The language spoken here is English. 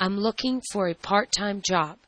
I'm looking for a part time job.